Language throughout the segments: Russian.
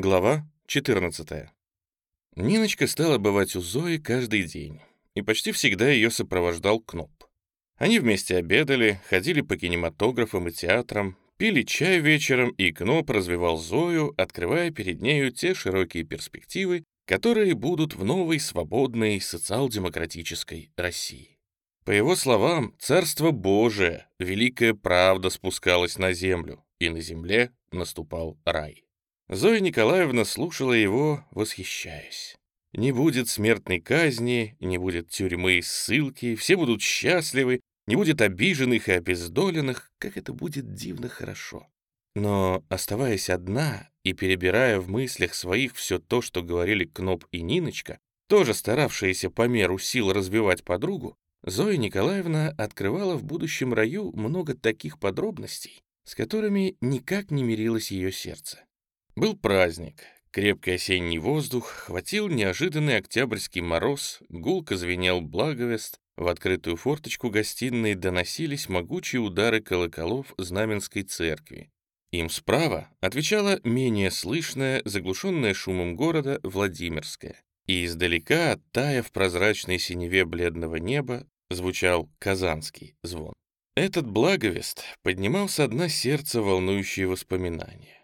Глава 14. Ниночка стала бывать у Зои каждый день, и почти всегда ее сопровождал Кноп. Они вместе обедали, ходили по кинематографам и театрам, пили чай вечером, и Кноп развивал Зою, открывая перед нею те широкие перспективы, которые будут в новой свободной социал-демократической России. По его словам, Царство Божие, великая правда спускалась на землю, и на земле наступал рай. Зоя Николаевна слушала его, восхищаясь. Не будет смертной казни, не будет тюрьмы и ссылки, все будут счастливы, не будет обиженных и обездоленных, как это будет дивно хорошо. Но, оставаясь одна и перебирая в мыслях своих все то, что говорили Кноп и Ниночка, тоже старавшиеся по меру сил развивать подругу, Зоя Николаевна открывала в будущем раю много таких подробностей, с которыми никак не мирилось ее сердце. Был праздник. Крепкий осенний воздух, хватил неожиданный октябрьский мороз, гулко звенел благовест, в открытую форточку гостиной доносились могучие удары колоколов Знаменской церкви. Им справа отвечала менее слышная, заглушенная шумом города Владимирская. И издалека, тая в прозрачной синеве бледного неба, звучал казанский звон. Этот благовест поднимал со дна сердца волнующие воспоминания.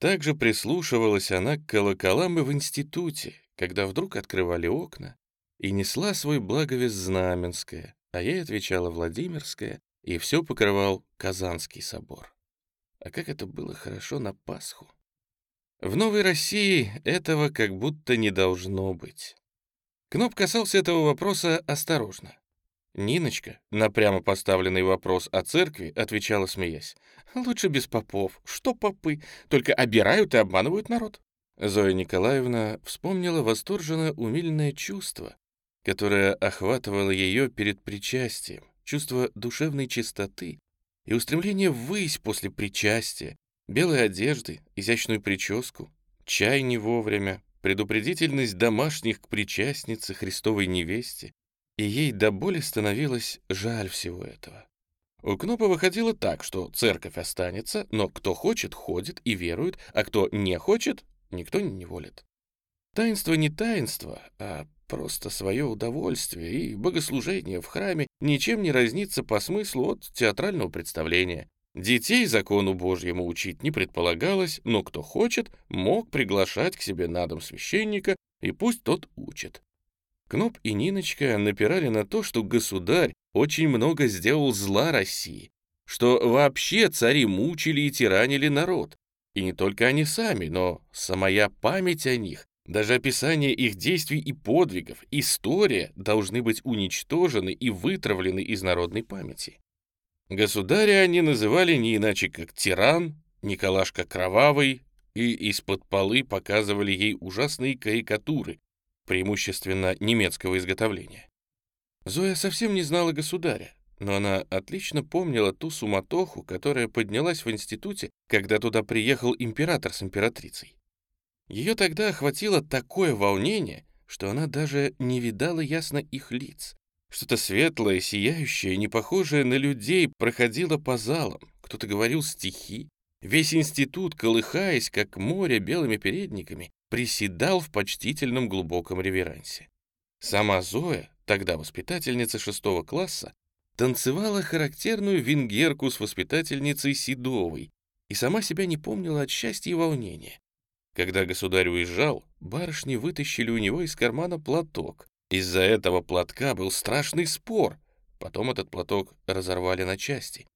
Также прислушивалась она к колоколам и в институте, когда вдруг открывали окна, и несла свой благовест Знаменская, а ей отвечала Владимирская, и все покрывал Казанский собор. А как это было хорошо на Пасху! В Новой России этого как будто не должно быть. Кноп касался этого вопроса осторожно. Ниночка на прямо поставленный вопрос о церкви отвечала, смеясь. «Лучше без попов. Что попы? Только обирают и обманывают народ». Зоя Николаевна вспомнила восторженно умильное чувство, которое охватывало ее перед причастием, чувство душевной чистоты и устремление ввысь после причастия, белой одежды, изящную прическу, чай не вовремя, предупредительность домашних к причастнице Христовой невесте, и ей до боли становилось жаль всего этого. У Кнопа выходило так, что церковь останется, но кто хочет, ходит и верует, а кто не хочет, никто не неволит. Таинство не таинство, а просто свое удовольствие и богослужение в храме ничем не разнится по смыслу от театрального представления. Детей закону Божьему учить не предполагалось, но кто хочет, мог приглашать к себе на дом священника, и пусть тот учит. Кноп и Ниночка напирали на то, что государь очень много сделал зла России, что вообще цари мучили и тиранили народ. И не только они сами, но самая память о них, даже описание их действий и подвигов, история должны быть уничтожены и вытравлены из народной памяти. Государя они называли не иначе как тиран, Николашка Кровавый, и из-под полы показывали ей ужасные карикатуры, преимущественно немецкого изготовления. Зоя совсем не знала государя, но она отлично помнила ту суматоху, которая поднялась в институте, когда туда приехал император с императрицей. Ее тогда охватило такое волнение, что она даже не видала ясно их лиц. Что-то светлое, сияющее, не похожее на людей, проходило по залам, кто-то говорил стихи. Весь институт, колыхаясь, как море белыми передниками, приседал в почтительном глубоком реверансе. Сама Зоя, тогда воспитательница шестого класса, танцевала характерную венгерку с воспитательницей Седовой и сама себя не помнила от счастья и волнения. Когда государь уезжал, барышни вытащили у него из кармана платок. Из-за этого платка был страшный спор. Потом этот платок разорвали на части.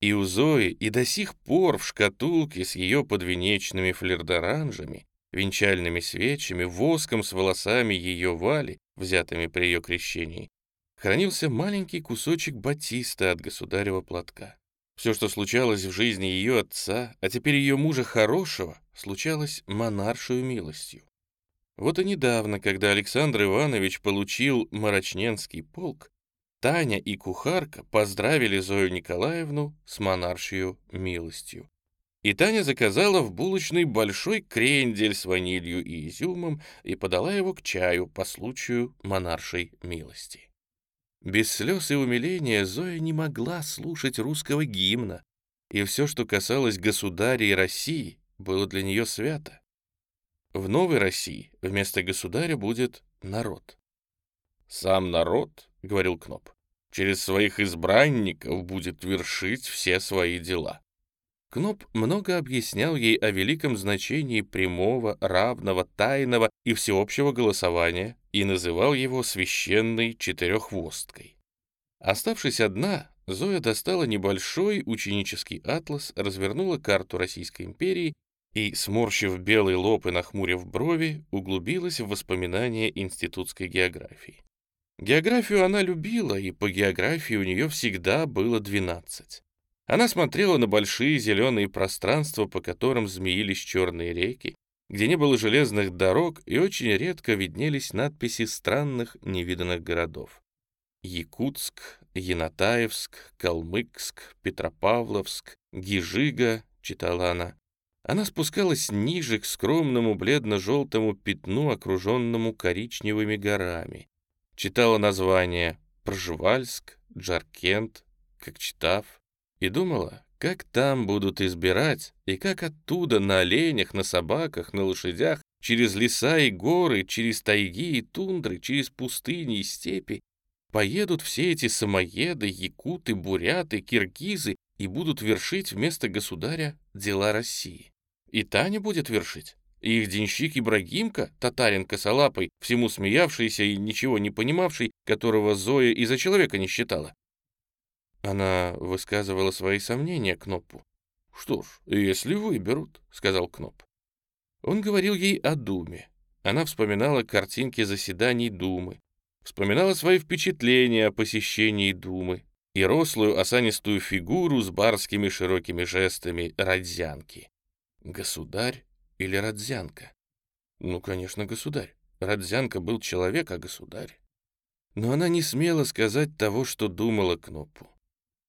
И у Зои и до сих пор в шкатулке с ее подвенечными флирдоранжами венчальными свечами, воском с волосами ее Вали, взятыми при ее крещении, хранился маленький кусочек батиста от государева платка. Все, что случалось в жизни ее отца, а теперь ее мужа хорошего, случалось монаршую милостью. Вот и недавно, когда Александр Иванович получил Марочненский полк, Таня и кухарка поздравили Зою Николаевну с монаршью милостью и Таня заказала в булочной большой крендель с ванилью и изюмом и подала его к чаю по случаю монаршей милости. Без слез и умиления Зоя не могла слушать русского гимна, и все, что касалось государя и России, было для нее свято. в новой России вместо государя будет народ. «Сам народ, — говорил Кноп, — через своих избранников будет вершить все свои дела». Кноп много объяснял ей о великом значении прямого, равного, тайного и всеобщего голосования и называл его священной четыреххвосткой. Оставшись одна, Зоя достала небольшой ученический атлас, развернула карту Российской империи и, сморщив белый лоб и нахмурив брови, углубилась в воспоминания институтской географии. Географию она любила, и по географии у нее всегда было 12. Она смотрела на большие зеленые пространства, по которым змеились черные реки, где не было железных дорог и очень редко виднелись надписи странных невиданных городов. Якутск, Янатаевск, Калмыкск, Петропавловск, Гижига, читала она. Она спускалась ниже к скромному бледно-желтому пятну, окруженному коричневыми горами. Читала названия Пржевальск, Джаркент, Кокчетав и думала, как там будут избирать, и как оттуда на оленях, на собаках, на лошадях, через леса и горы, через тайги и тундры, через пустыни и степи, поедут все эти самоеды, якуты, буряты, киргизы и будут вершить вместо государя дела России. И Таня будет вершить. И их денщик Ибрагимка, татарин косолапый, всему смеявшийся и ничего не понимавший, которого Зоя и за человека не считала. Она высказывала свои сомнения Кнопу. «Что ж, если выберут», — сказал Кноп. Он говорил ей о Думе. Она вспоминала картинки заседаний Думы, вспоминала свои впечатления о посещении Думы и рослую осанистую фигуру с барскими широкими жестами Родзянки. Государь или Родзянка? Ну, конечно, государь. Родзянка был человек, а государь. Но она не смела сказать того, что думала Кнопу.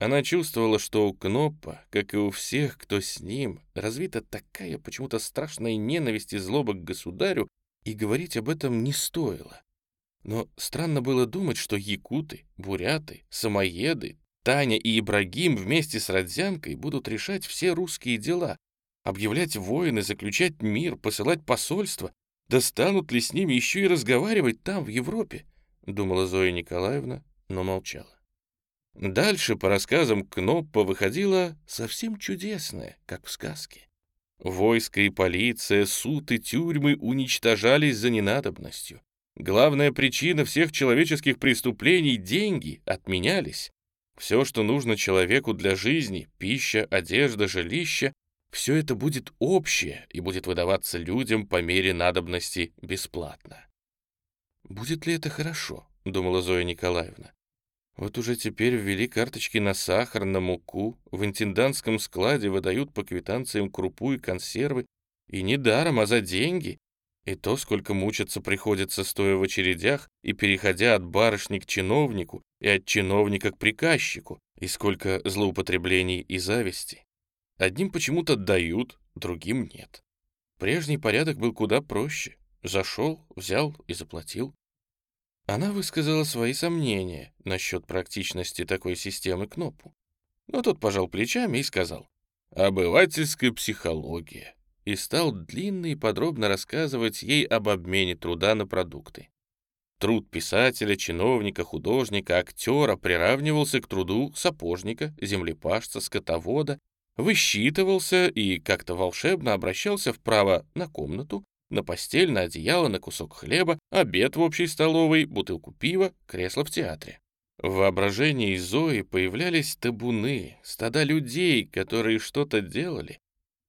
Она чувствовала, что у Кноппа, как и у всех, кто с ним, развита такая почему-то страшная ненависть и злоба к государю, и говорить об этом не стоило. Но странно было думать, что якуты, буряты, самоеды, Таня и Ибрагим вместе с Родзянкой будут решать все русские дела, объявлять войны, заключать мир, посылать посольства. Да станут ли с ними еще и разговаривать там, в Европе? Думала Зоя Николаевна, но молчала. Дальше, по рассказам Кноппа, выходило совсем чудесное, как в сказке. Войско и полиция, суд и тюрьмы уничтожались за ненадобностью. Главная причина всех человеческих преступлений — деньги — отменялись. Все, что нужно человеку для жизни — пища, одежда, жилище — все это будет общее и будет выдаваться людям по мере надобности бесплатно. «Будет ли это хорошо?» — думала Зоя Николаевна. Вот уже теперь ввели карточки на сахар, на муку, в интендантском складе выдают по квитанциям крупу и консервы, и не даром, а за деньги. И то, сколько мучиться приходится, стоя в очередях и переходя от барышни к чиновнику и от чиновника к приказчику, и сколько злоупотреблений и зависти. Одним почему-то дают, другим нет. Прежний порядок был куда проще. Зашел, взял и заплатил. Она высказала свои сомнения насчет практичности такой системы Кнопу. Но тот пожал плечами и сказал «Обывательская психология» и стал длинно и подробно рассказывать ей об обмене труда на продукты. Труд писателя, чиновника, художника, актера приравнивался к труду сапожника, землепашца, скотовода, высчитывался и как-то волшебно обращался вправо на комнату, на постель, на одеяло, на кусок хлеба, обед в общей столовой, бутылку пива, кресло в театре. В воображении Зои появлялись табуны, стада людей, которые что-то делали,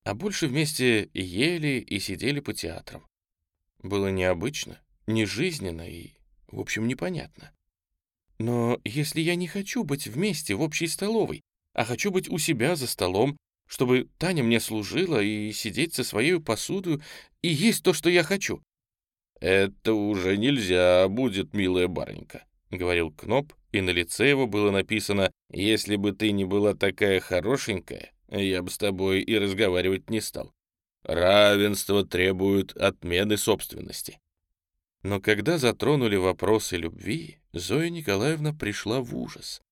а больше вместе ели и сидели по театрам. Было необычно, нежизненно и, в общем, непонятно. Но если я не хочу быть вместе в общей столовой, а хочу быть у себя за столом, чтобы Таня мне служила и сидеть со своей посудой и есть то, что я хочу. «Это уже нельзя будет, милая барынька», — говорил Кноп, и на лице его было написано «Если бы ты не была такая хорошенькая, я бы с тобой и разговаривать не стал. Равенство требует отмены собственности». Но когда затронули вопросы любви, Зоя Николаевна пришла в ужас.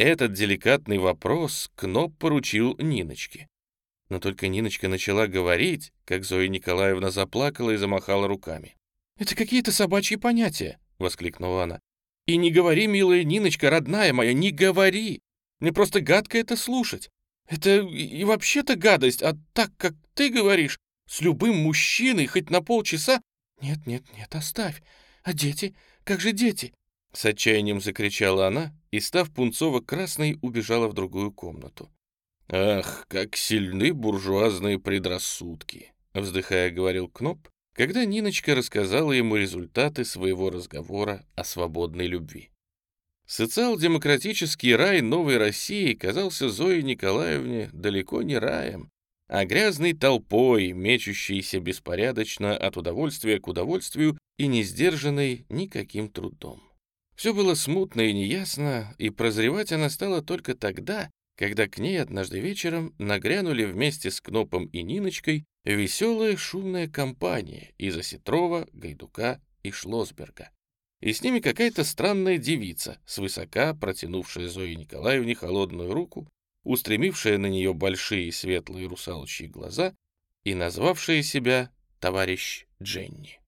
Этот деликатный вопрос Кноп поручил Ниночке. Но только Ниночка начала говорить, как Зоя Николаевна заплакала и замахала руками. «Это какие-то собачьи понятия!» — воскликнула она. «И не говори, милая Ниночка, родная моя, не говори! Мне просто гадко это слушать. Это и вообще-то гадость, а так, как ты говоришь, с любым мужчиной хоть на полчаса... Нет, нет, нет, оставь. А дети? Как же дети? С отчаянием закричала она и, став пунцово-красной, убежала в другую комнату. «Ах, как сильны буржуазные предрассудки!» — вздыхая, говорил Кноп, когда Ниночка рассказала ему результаты своего разговора о свободной любви. Социал-демократический рай новой России казался Зое Николаевне далеко не раем, а грязной толпой, мечущейся беспорядочно от удовольствия к удовольствию и не сдержанной никаким трудом. Все было смутно и неясно, и прозревать она стала только тогда, когда к ней однажды вечером нагрянули вместе с Кнопом и Ниночкой веселая шумная компания из Осетрова, Гайдука и Шлосберга и с ними какая-то странная девица, свысока протянувшая Зое Николаевне холодную руку, устремившая на нее большие светлые русалочьи глаза и назвавшая себя товарищ Дженни.